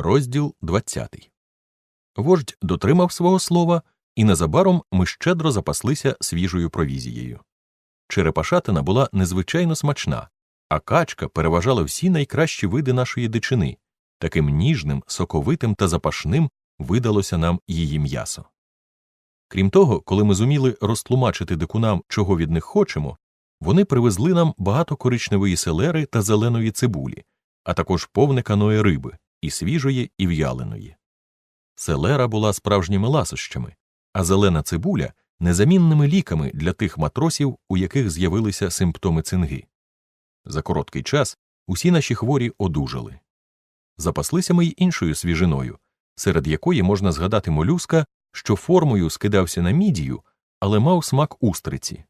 Розділ 20. Вождь дотримав свого слова, і незабаром ми щедро запаслися свіжою провізією. Черепашатина була незвичайно смачна, а качка переважала всі найкращі види нашої дичини. Таким ніжним, соковитим та запашним видалося нам її м'ясо. Крім того, коли ми зуміли розтлумачити дикунам, чого від них хочемо, вони привезли нам багато коричневої селери та зеленої цибулі, а також повне каное риби і свіжої, і в'яленої. Селера була справжніми ласощами, а зелена цибуля незамінними ліками для тих матросів, у яких з'явилися симптоми цинги. За короткий час усі наші хворі одужали. Запаслися ми й іншою свіжиною, серед якої можна згадати молюска, що формою скидався на мідію, але мав смак устриці.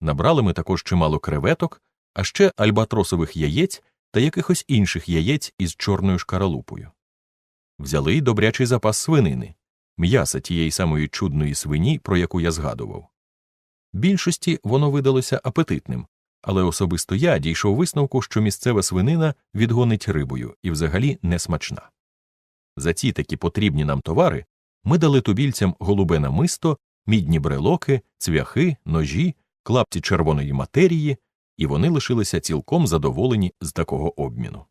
Набрали ми також чимало креветок, а ще альбатросових яєць та якихось інших яєць із чорною шкаралупою. Взяли й добрячий запас свинини, м'яса тієї самої чудної свині, про яку я згадував. Більшості воно видалося апетитним, але особисто я дійшов висновку, що місцева свинина відгонить рибою і взагалі не смачна. За ці такі потрібні нам товари ми дали тубільцям голубе намисто, мідні брелоки, цвяхи, ножі, клапті червоної матерії, і вони лишилися цілком задоволені з такого обміну.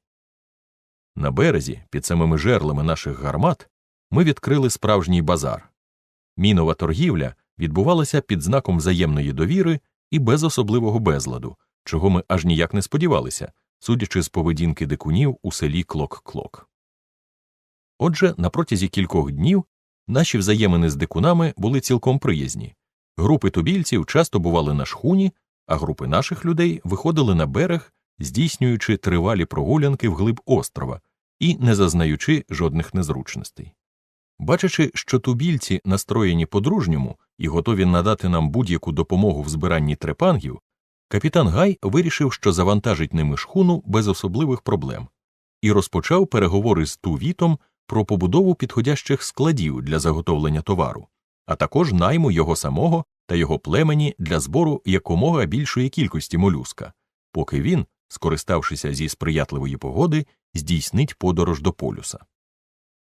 На березі, під самими жерлами наших гармат, ми відкрили справжній базар. Мінова торгівля відбувалася під знаком взаємної довіри і без особливого безладу, чого ми аж ніяк не сподівалися, судячи з поведінки дикунів у селі Клок-Клок. Отже, на протязі кількох днів наші взаємини з дикунами були цілком приязні. Групи тубільців часто бували на шхуні, а групи наших людей виходили на берег, здійснюючи тривалі прогулянки вглиб острова і не зазнаючи жодних незручностей. Бачачи, що тубільці настроєні по-дружньому і готові надати нам будь-яку допомогу в збиранні трепангів, капітан Гай вирішив, що завантажить ними шхуну без особливих проблем, і розпочав переговори з Тувітом про побудову підходящих складів для заготовлення товару, а також найму його самого та його племені для збору якомога більшої кількості молюска, поки він, скориставшися зі сприятливої погоди, здійснить подорож до полюса.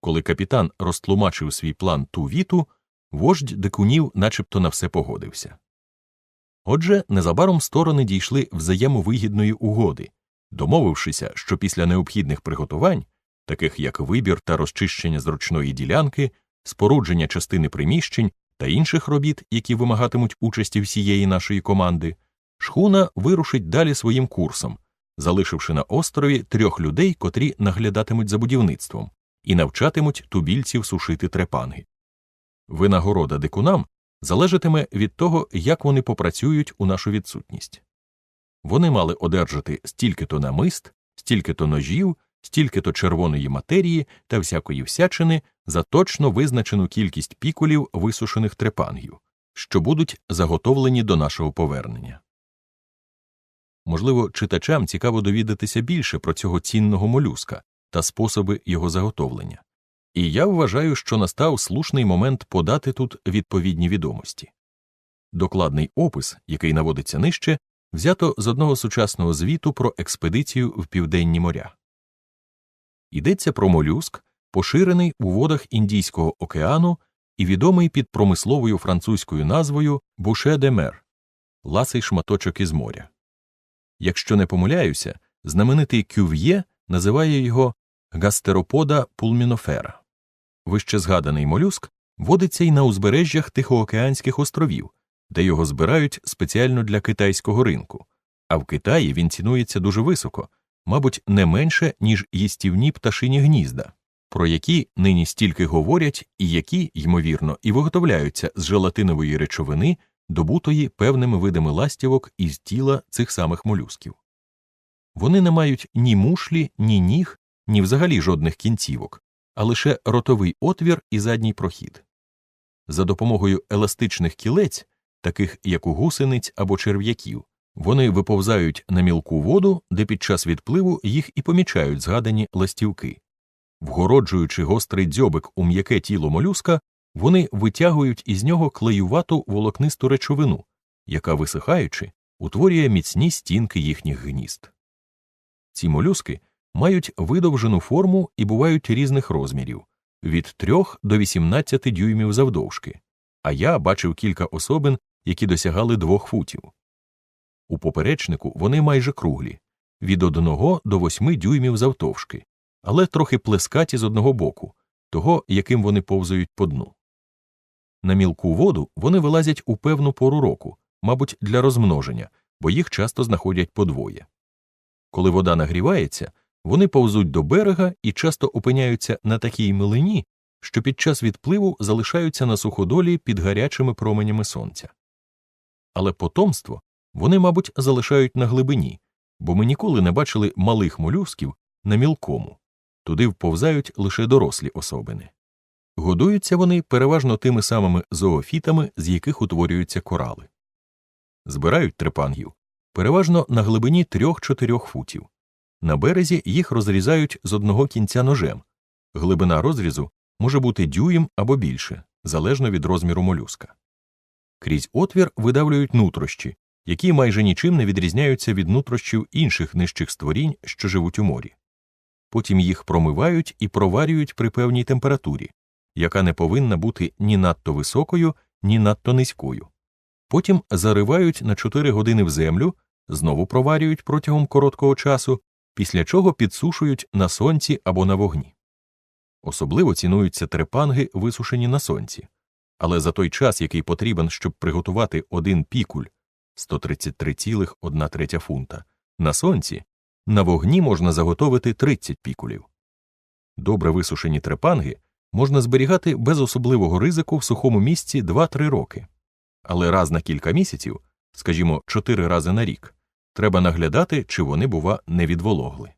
Коли капітан розтлумачив свій план Тувіту, вождь дикунів начебто на все погодився. Отже, незабаром сторони дійшли взаємовигідної угоди, домовившися, що після необхідних приготувань, таких як вибір та розчищення зручної ділянки, спорудження частини приміщень та інших робіт, які вимагатимуть участі всієї нашої команди, шхуна вирушить далі своїм курсом, залишивши на острові трьох людей, котрі наглядатимуть за будівництвом, і навчатимуть тубільців сушити трепанги. Винагорода дикунам залежатиме від того, як вони попрацюють у нашу відсутність. Вони мали одержати стільки-то намист, стільки-то ножів, стільки-то червоної матерії та всякої всячини за точно визначену кількість пікулів висушених трепангів, що будуть заготовлені до нашого повернення. Можливо, читачам цікаво довідатися більше про цього цінного молюска та способи його заготовлення, і я вважаю, що настав слушний момент подати тут відповідні відомості. Докладний опис, який наводиться нижче, взято з одного сучасного звіту про експедицію в південні моря. Йдеться про молюск, поширений у водах Індійського океану і відомий під промисловою французькою назвою буше де мер ласий шматочок із моря. Якщо не помиляюся, знаменитий кюв'є називає його гастеропода пулмінофера. Вище згаданий молюск водиться й на узбережжях Тихоокеанських островів, де його збирають спеціально для китайського ринку, а в Китаї він цінується дуже високо, мабуть, не менше, ніж їстівні пташині гнізда, про які нині стільки говорять і які, ймовірно, і виготовляються з желатинової речовини, добутої певними видами ластівок із тіла цих самих молюсків. Вони не мають ні мушлі, ні ніг, ні взагалі жодних кінцівок, а лише ротовий отвір і задній прохід. За допомогою еластичних кілець, таких як у гусениць або черв'яків, вони виповзають на мілку воду, де під час відпливу їх і помічають згадані ластівки. Вгороджуючи гострий дзьобик у м'яке тіло молюска, вони витягують із нього клеювату волокнисту речовину, яка, висихаючи, утворює міцні стінки їхніх гнізд. Ці молюски мають видовжену форму і бувають різних розмірів від 3 до 18 дюймів завдовжки, а я бачив кілька особин, які досягали 2 футів. У поперечнику вони майже круглі від 1 до 8 дюймів завтовшки, але трохи плескаті з одного боку, того, яким вони повзають по дну. На мілку воду вони вилазять у певну пору року, мабуть, для розмноження, бо їх часто знаходять подвоє. Коли вода нагрівається, вони повзуть до берега і часто опиняються на такій милині, що під час відпливу залишаються на суходолі під гарячими променями сонця. Але потомство вони, мабуть, залишають на глибині, бо ми ніколи не бачили малих молюсків на мілкому, туди вповзають лише дорослі особини. Годуються вони переважно тими самими зоофітами, з яких утворюються корали. Збирають трепангів переважно на глибині 3-4 футів. На березі їх розрізають з одного кінця ножем. Глибина розрізу може бути дюєм або більше, залежно від розміру молюска. Крізь отвір видавлюють нутрощі, які майже нічим не відрізняються від нутрощів інших нижчих створінь, що живуть у морі. Потім їх промивають і проварюють при певній температурі, яка не повинна бути ні надто високою, ні надто низькою. Потім заривають на 4 години в землю, знову проварюють протягом короткого часу, після чого підсушують на сонці або на вогні. Особливо цінуються трепанги, висушені на сонці, але за той час, який потрібен, щоб приготувати один пікуль 133,1 третя фунта, на сонці, на вогні можна заготовити 30 пікулів. Добре висушені трепанги можна зберігати без особливого ризику в сухому місці 2-3 роки, але раз на кілька місяців, скажімо, 4 рази на рік, треба наглядати, чи вони, бува, не відвологли.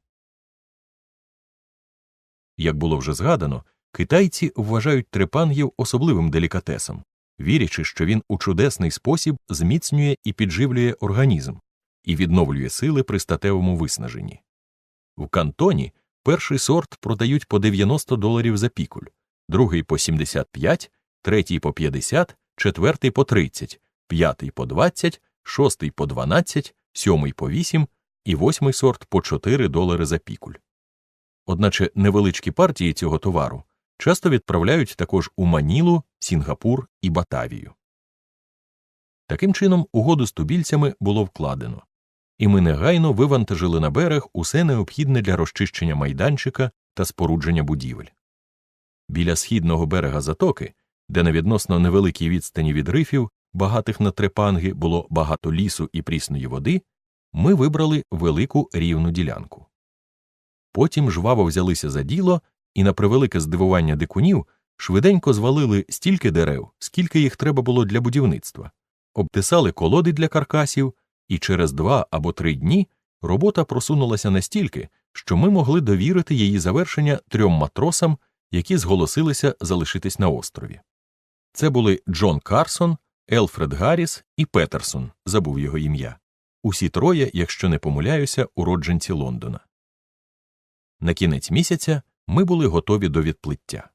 Як було вже згадано, китайці вважають трепангів особливим делікатесом, вірячи, що він у чудесний спосіб зміцнює і підживлює організм і відновлює сили при статевому виснаженні. В кантоні перший сорт продають по 90 доларів за пікуль, другий по 75, третій по 50, четвертий по 30, п'ятий по 20, шостий по 12, сьомий по 8 і восьмий сорт по 4 долари за пікуль. Одначе невеличкі партії цього товару часто відправляють також у Манілу, Сінгапур і Батавію. Таким чином, угоду з тубільцями було вкладено, і ми негайно вивантажили на берег усе необхідне для розчищення майданчика та спорудження будівель. Біля східного берега затоки, де на відносно невеликій відстані від рифів, багатих на трепанги, було багато лісу і прісної води, ми вибрали велику рівну ділянку. Потім жваво взялися за діло і, на превелике здивування дикунів, швиденько звалили стільки дерев, скільки їх треба було для будівництва, обтисали колоди для каркасів, і через два або три дні робота просунулася настільки, що ми могли довірити її завершення трьом матросам, які зголосилися залишитись на острові. Це були Джон Карсон, Елфред Гарріс і Петерсон, забув його ім'я. Усі троє, якщо не помиляюся, уродженці Лондона. На кінець місяця ми були готові до відплиття.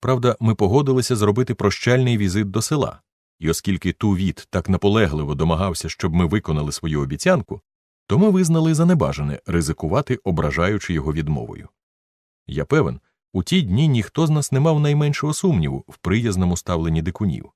Правда, ми погодилися зробити прощальний візит до села, і оскільки Тувіт так наполегливо домагався, щоб ми виконали свою обіцянку, то ми визнали за небажане ризикувати, ображаючи його відмовою. Я певен, у ті дні ніхто з нас не мав найменшого сумніву в приязному ставленні дикунів.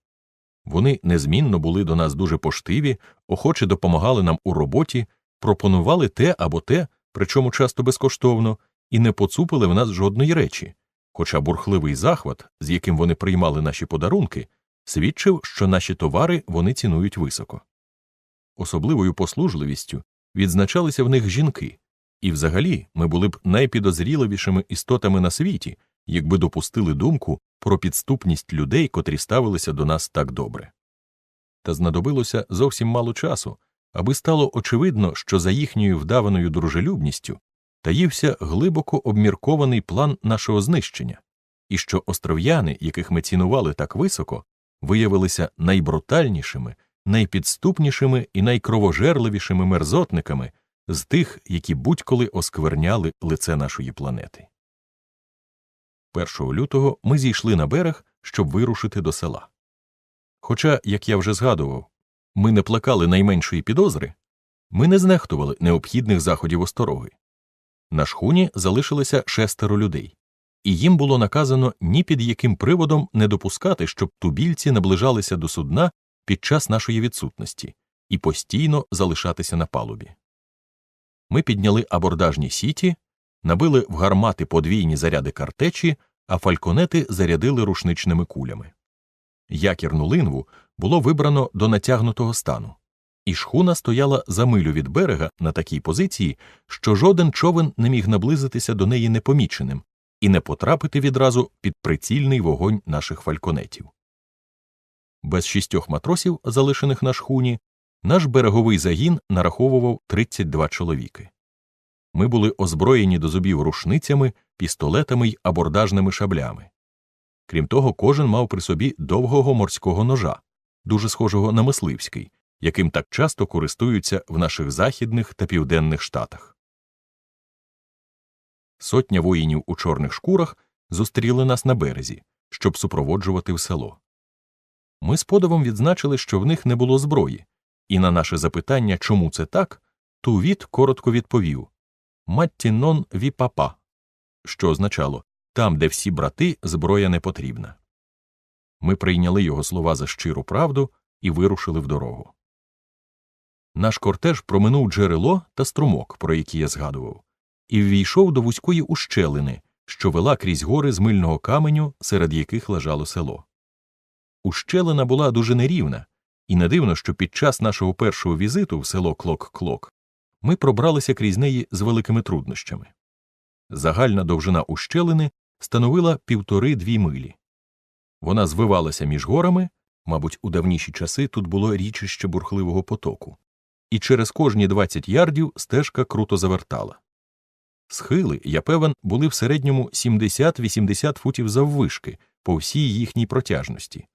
Вони незмінно були до нас дуже поштиві, охоче допомагали нам у роботі, пропонували те або те, причому часто безкоштовно, і не поцупили в нас жодної речі, хоча бурхливий захват, з яким вони приймали наші подарунки, свідчив, що наші товари вони цінують високо. Особливою послужливістю відзначалися в них жінки, і взагалі ми були б найпідозріливішими істотами на світі, якби допустили думку про підступність людей, котрі ставилися до нас так добре. Та знадобилося зовсім мало часу, аби стало очевидно, що за їхньою вдаваною дружелюбністю таївся глибоко обміркований план нашого знищення, і що остров'яни, яких ми цінували так високо, виявилися найбрутальнішими, найпідступнішими і найкровожерливішими мерзотниками з тих, які будь-коли оскверняли лице нашої планети. 1 лютого ми зійшли на берег, щоб вирушити до села. Хоча, як я вже згадував, ми не плакали найменшої підозри, ми не знехтували необхідних заходів остороги. На шхуні залишилося шестеро людей, і їм було наказано ні під яким приводом не допускати, щоб тубільці наближалися до судна під час нашої відсутності і постійно залишатися на палубі. Ми підняли абордажні сіті, набили в гармати подвійні заряди картечі, а фальконети зарядили рушничними кулями. Якірну линву було вибрано до натягнутого стану, і шхуна стояла за милю від берега на такій позиції, що жоден човен не міг наблизитися до неї непоміченим і не потрапити відразу під прицільний вогонь наших фальконетів. Без шістьох матросів, залишених на шхуні, наш береговий загін нараховував 32 чоловіки. Ми були озброєні до зубів рушницями, пістолетами й абордажними шаблями. Крім того, кожен мав при собі довгого морського ножа, дуже схожого на мисливський, яким так часто користуються в наших західних та південних штатах. Сотня воїнів у чорних шкурах зустріли нас на березі, щоб супроводжувати в село. Ми з подивом відзначили, що в них не було зброї, і на наше запитання, чому це так, Тувіт коротко відповів Матті нон ві папа, що означало там, де всі брати, зброя не потрібна. Ми прийняли його слова за щиру правду і вирушили в дорогу. Наш кортеж проминув джерело та струмок, про які я згадував, і ввійшов до вузької ущелини, що вела крізь гори з мильного каменю, серед яких лежало село. Ущелина була дуже нерівна, і не дивно, що під час нашого першого візиту в село Клок-Клок ми пробралися крізь неї з великими труднощами. Загальна довжина ущелини становила півтори-дві милі. Вона звивалася між горами, мабуть, у давніші часи тут було річище бурхливого потоку, і через кожні 20 ярдів стежка круто завертала. Схили, я певен, були в середньому 70-80 футів заввишки по всій їхній протяжності,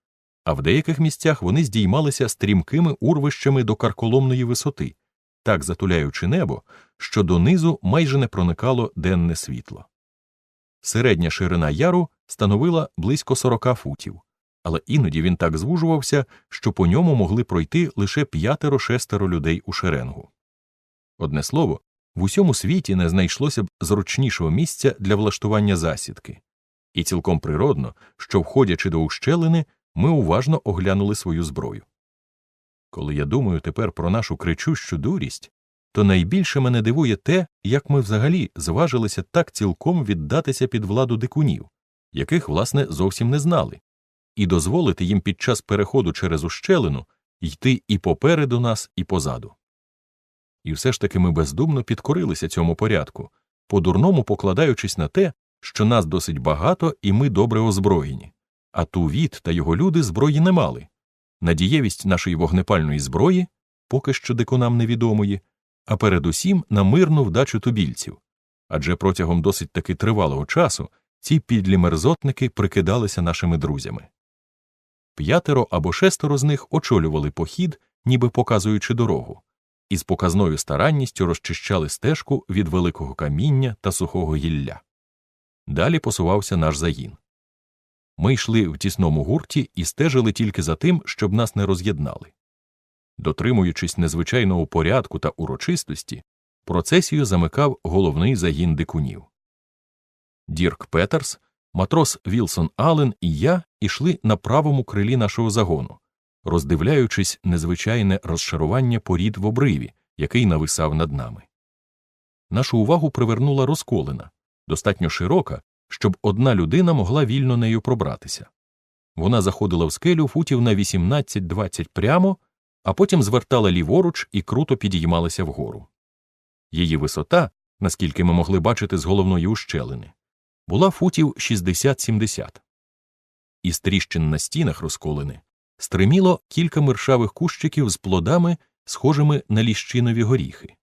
а в деяких місцях вони здіймалися стрімкими урвищами до карколомної висоти, так затуляючи небо, що донизу майже не проникало денне світло. Середня ширина яру становила близько 40 футів, але іноді він так звужувався, що по ньому могли пройти лише п'ятеро-шестеро людей у шеренгу. Одне слово, в усьому світі не знайшлося б зручнішого місця для влаштування засідки, і цілком природно, що, входячи до ущелини, ми уважно оглянули свою зброю. Коли я думаю тепер про нашу кричущу дурість, то найбільше мене дивує те, як ми взагалі зважилися так цілком віддатися під владу дикунів, яких, власне, зовсім не знали, і дозволити їм під час переходу через ущелину йти і попереду нас, і позаду. І все ж таки ми бездумно підкорилися цьому порядку, по дурному покладаючись на те, що нас досить багато і ми добре озброєні, а Тувіт та його люди зброї не мали. Надієвість нашої вогнепальної зброї, поки що дикунам невідомої, а передусім на мирну вдачу тубільців. Адже протягом досить таки тривалого часу ці підлі мерзотники прикидалися нашими друзями. П'ятеро або шестеро з них очолювали похід, ніби показуючи дорогу, і з показною старанністю розчищали стежку від великого каміння та сухого гілля. Далі посувався наш загін. Ми йшли в тісному гурті і стежили тільки за тим, щоб нас не роз'єднали. Дотримуючись незвичайного порядку та урочистості, процесію замикав головний загін дикунів. Дірк Петерс, матрос Вілсон Аллен і я йшли на правому крилі нашого загону, роздивляючись незвичайне розшарування порід в обриві, який нависав над нами. Нашу увагу привернула розколина, достатньо широка, щоб одна людина могла вільно нею пробратися. Вона заходила в скелю футів на 18-20 прямо, а потім звертала ліворуч і круто підіймалася вгору. Її висота, наскільки ми могли бачити з головної ущелини, була футів 60-70. Із тріщин на стінах розколини стриміло кілька миршавих кущиків з плодами, схожими на ліщинові горіхи.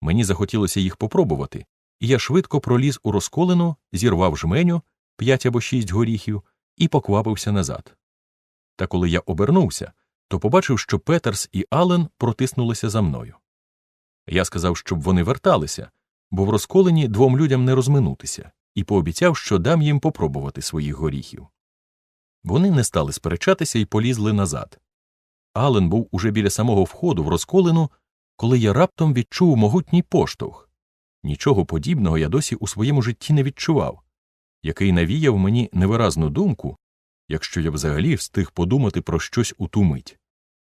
Мені захотілося їх попробувати, і я швидко проліз у розколину, зірвав жменю п'ять або шість горіхів і поквапився назад. Та коли я обернувся, то побачив, що Петерс і Аллен протиснулися за мною. Я сказав, щоб вони верталися, бо в розколені двом людям не розминутися, і пообіцяв, що дам їм попробувати своїх горіхів. Вони не стали сперечатися і полізли назад. Ален був уже біля самого входу в розколину, коли я раптом відчув могутній поштовх Нічого подібного я досі у своєму житті не відчував, який навіяв мені невиразну думку, якщо я взагалі встиг подумати про щось у ту мить,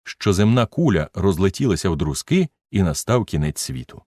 що земна куля розлетілася в друзки і настав кінець світу.